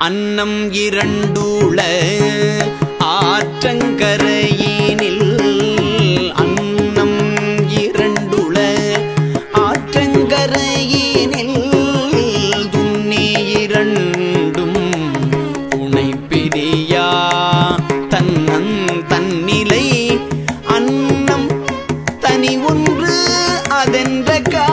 அன்னம் இரண்டூள ஆற்றங்கரையினில் அன்னம் இரண்டுள ஆற்றங்கரையினில் துண்ணி இரண்டும் உனைப்பிரியா தன்னன் தன்னிலை அன்னம் தனி ஒன்று அதென்ற கா